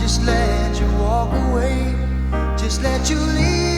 just let you walk away, just let you leave.